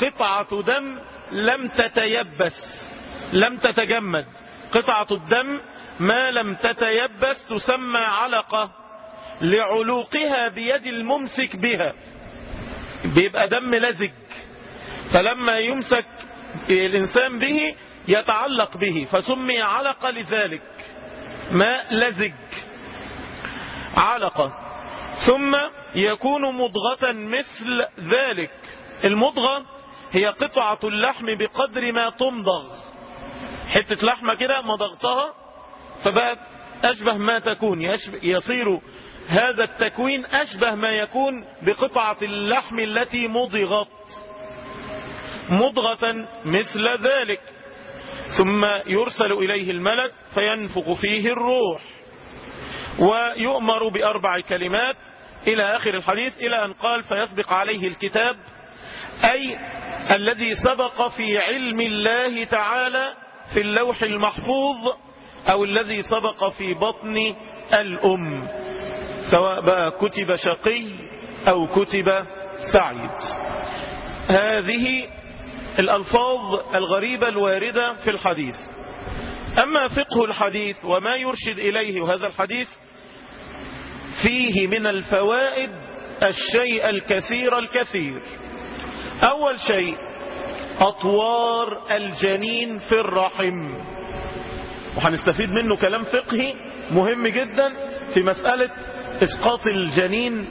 قطعة دم لم تتيبس لم تتجمد. قطعة الدم ما لم تتيبس تسمى علقة لعلوقها بيد الممسك بها. بيبقى دم لزج. فلما يمسك الإنسان به يتعلق به فسمي علقة لذلك. ماء لزج. علقة. ثم يكون مضغة مثل ذلك. المضغة هي قطعة اللحم بقدر ما تمضغ. حتة لحمة كده مضغتها فبقت أشبه ما تكون. يصير هذا التكوين أشبه ما يكون بقطعة اللحم التي مضغت. مضغة مثل ذلك. ثم يرسل إليه الملك فينفخ فيه الروح. ويؤمر بأربع كلمات إلى آخر الحديث إلى أن قال فيسبق عليه الكتاب أي الذي سبق في علم الله تعالى في اللوح المحفوظ أو الذي سبق في بطن الأم سواء بقى كتب شقي أو كتب سعيد. هذه الألفاظ الغريبة الواردة في الحديث. أما فقه الحديث وما يرشد إليه وهذا الحديث فيه من الفوائد الشيء الكثير الكثير. أول شيء أطوار الجنين في الرحم. وهنستفيد منه كلام فقهي مهم جدا في مسألة إسقاط الجنين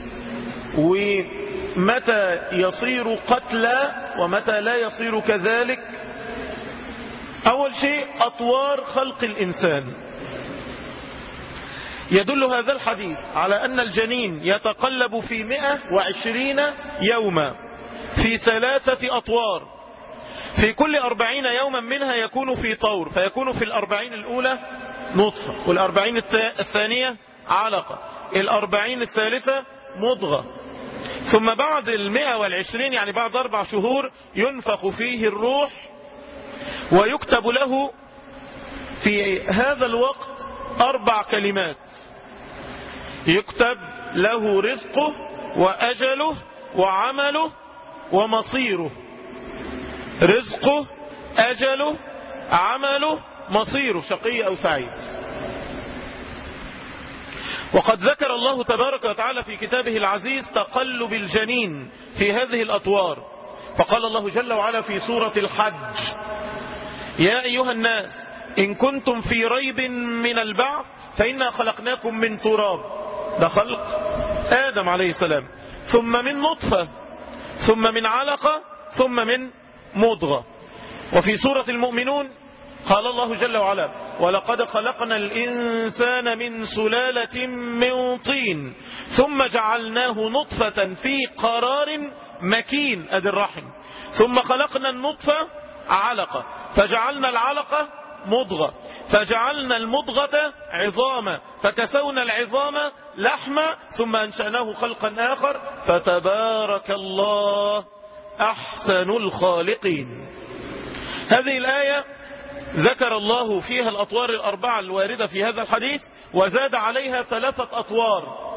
ومتى يصير قتلى ومتى لا يصير كذلك. أول شيء أطوار خلق الإنسان. يدل هذا الحديث على أن الجنين يتقلب في 120 يوما. في ثلاثة أطوار. في كل أربعين يوما منها يكون في طور فيكون في الأربعين الأولى نطفة والأربعين الثانية علقة الأربعين الثالثة مضغة. ثم بعد المئة والعشرين يعني بعد أربع شهور ينفخ فيه الروح ويكتب له في هذا الوقت أربع كلمات. يكتب له رزقه وأجله وعمله ومصيره. رزقه أجله عمله مصيره شقي أو سعيد. وقد ذكر الله تبارك وتعالى في كتابه العزيز تقلب الجنين في هذه الأطوار. فقال الله جل وعلا في سورة الحج يا أيها الناس إن كنتم في ريب من البعث فإنا خلقناكم من تراب. ده خلق آدم عليه السلام. ثم من نطفة ثم من علقة ثم من مضغة. وفي سورة المؤمنون قال الله جل وعلا ولقد خلقنا الإنسان من سلالة من طين ثم جعلناه نطفة في قرار مكين. أدي الرحم. ثم خلقنا النطفة علقة فجعلنا العلقة مضغة. فجعلنا المضغة عظاما. فكسونا العظام لحما ثم أنشأناه خلقا آخر. فتبارك الله أحسن الخالقين. هذه الآية ذكر الله فيها الأطوار الأربعة الواردة في هذا الحديث وزاد عليها ثلاثة أطوار.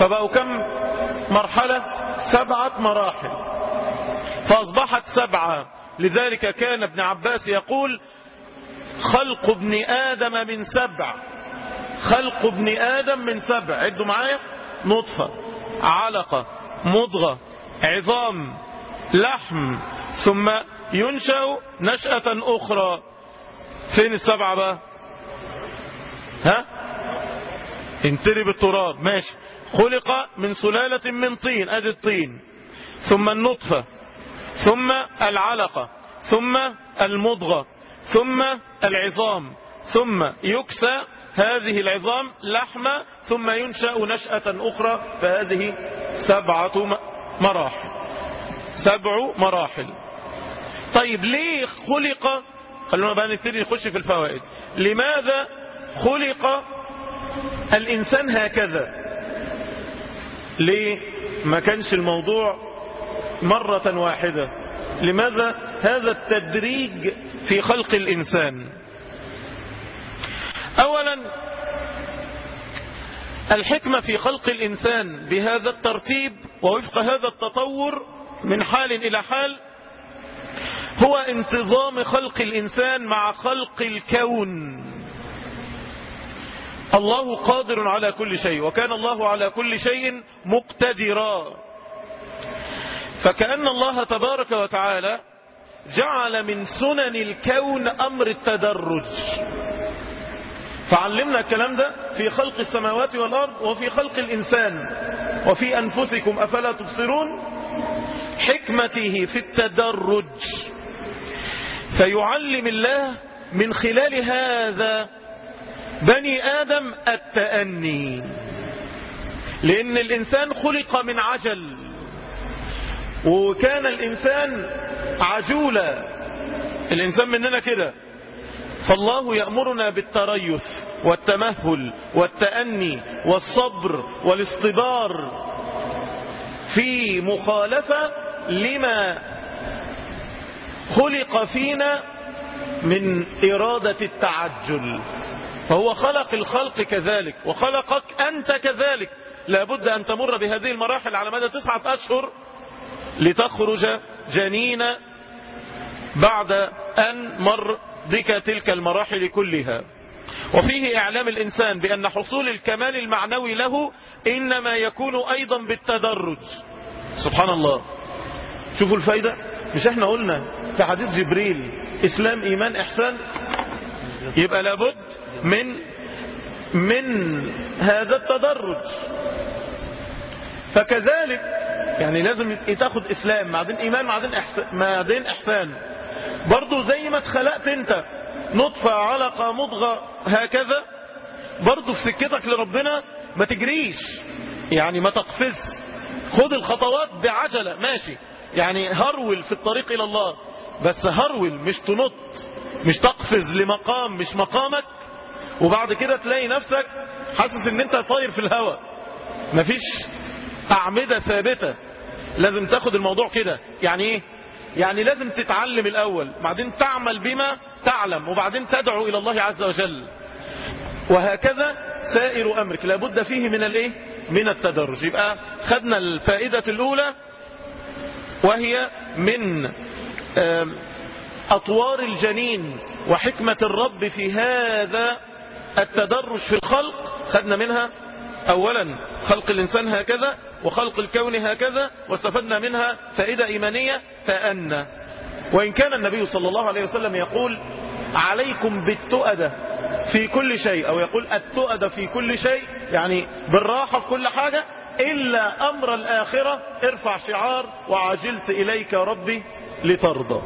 فبقوا كم مرحلة؟ سبعة مراحل. فأصبحت سبعة. لذلك كان ابن عباس يقول خلق ابن آدم من سبع. خلق ابن آدم من سبع. عدوا معايا. نطفة علقة مضغة عظام لحم. ثم ينشأ نشأة أخرى. فين السبعة بقى؟ ها؟ انتري بالتراب. ماشي. خلق من سلالة من طين. أدي الطين. ثم النطفة. ثم العلقة. ثم المضغة. ثم العظام ثم يكسى هذه العظام لحمة ثم ينشأ نشأة أخرى فهذه سبعة مراحل. سبع مراحل. طيب ليه خلق؟ خلونا بقى نبتدي نخش في الفوائد. لماذا خلق الإنسان هكذا؟ ليه؟ ما كانش الموضوع مرة واحدة. لماذا هذا التدريج في خلق الإنسان. أولا الحكمة في خلق الإنسان بهذا الترتيب ووفق هذا التطور من حال إلى حال هو انتظام خلق الإنسان مع خلق الكون. الله قادر على كل شيء وكان الله على كل شيء مقتدرا. فكأن الله تبارك وتعالى جعل من سنن الكون أمر التدرج. فعلمنا الكلام ده في خلق السماوات والأرض وفي خلق الإنسان وفي أنفسكم أفلا تبصرون؟ حكمته في التدرج. فيعلم الله من خلال هذا بني آدم التأني. لأن الإنسان خلق من عجل. وكان الإنسان عجولا. الإنسان مننا كده. فالله يأمرنا بالتريث والتمهل والتأني والصبر والاصطبار في مخالفة لما خلق فينا من إرادة التعجل. فهو خلق الخلق كذلك وخلقك أنت كذلك. لابد أن تمر بهذه المراحل على مدى تسعة أشهر لتخرج جنين بعد أن مر بك تلك المراحل كلها. وفيه إعلام الإنسان بأن حصول الكمال المعنوي له إنما يكون أيضا بالتدرج. سبحان الله. شوفوا الفايدة. مش إحنا قلنا في حديث جبريل إسلام إيمان إحسان؟ يبقى لابد من من هذا التدرج. فكذلك يعني لازم تاخد إسلام بعدين إيمان بعدين إحسان, بعدين إحسان. برضو زي ما اتخلقت أنت نطفة علقة مضغة هكذا برضو في سكتك لربنا ما تجريش. يعني ما تقفز. خد الخطوات بعجلة ماشي. يعني هرول في الطريق إلى الله. بس هرول مش تنط مش تقفز لمقام مش مقامك. وبعد كده تلاقي نفسك حاسس إن أنت طاير في الهواء مفيش أعمدة ثابتة. لازم تاخد الموضوع كده. يعني إيه؟ يعني لازم تتعلم الأول بعدين تعمل بما تعلم وبعدين تدعو إلى الله عز وجل. وهكذا سائر أمرك. لابد فيه من الإيه؟ من التدرج. يبقى خدنا الفائدة الأولى وهي من أطوار الجنين وحكمة الرب في هذا التدرج في الخلق. خدنا منها أولا خلق الإنسان هكذا وخلق الكون هكذا واستفدنا منها فائدة إيمانية تأنى وإن كان النبي صلى الله عليه وسلم يقول عليكم بالتؤدة في كل شيء أو يقول التؤدة في كل شيء يعني بالراحة في كل حاجة إلا أمر الآخرة ارفع شعار وعجلت إليك ربي لترضى.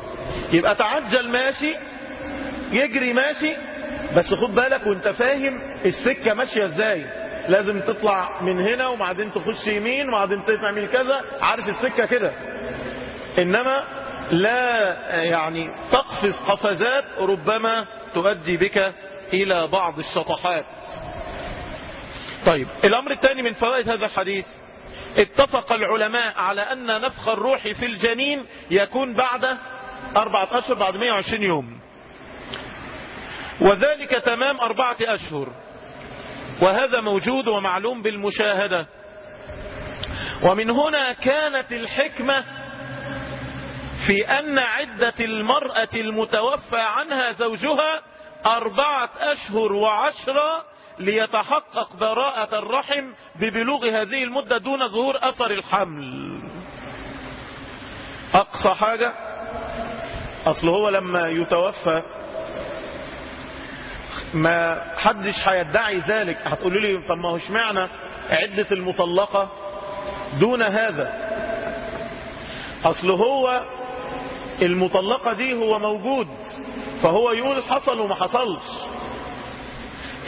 يبقى تعجل ماشي يجري ماشي بس خد بالك وانت فاهم السكة ماشية إزاي. لازم تطلع من هنا وبعدين تخش يمين وبعدين تعمل كذا. عارف السكة كده. إنما لا يعني تقفز قفزات ربما تؤدي بك إلى بعض الشطحات. طيب الأمر الثاني من فوائد هذا الحديث. اتفق العلماء على أن نفخ الروح في الجنين يكون بعد أربعة أشهر بعد 120 يوم. وذلك تمام أربعة أشهر. وهذا موجود ومعلوم بالمشاهدة. ومن هنا كانت الحكمة في أن عدة المرأة المتوفى عنها زوجها أربعة أشهر وعشرة ليتحقق براءة الرحم ببلوغ هذه المدة دون ظهور أثر الحمل. أقصى حاجة أصل هو لما يتوفى ما حدش هيدعي ذلك. هتقولوا لي طب ما هو اشمعنى عدة المطلقة دون هذا. أصل هو المطلقة دي هو موجود فهو يقول حصل وما حصلش.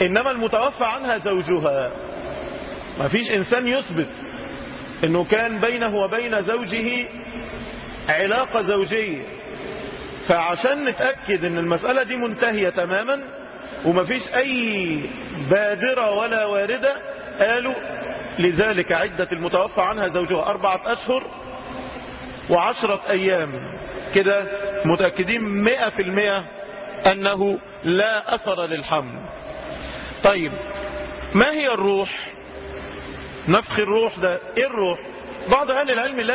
إنما المتوفى عنها زوجها. ما فيش إنسان يثبت إنه كان بينه وبين زوجه علاقة زوجية. فعشان نتأكد إن المسألة دي منتهية تماما ومفيش أي بادرة ولا واردة قالوا لذلك عدة المتوفى عنها زوجها أربعة أشهر وعشرة أيام. كده متأكدين مئة في المئة أنه لا أثر للحمل. طيب ما هي الروح؟ نفخ الروح ده إيه الروح؟ بعض أهل العلم لا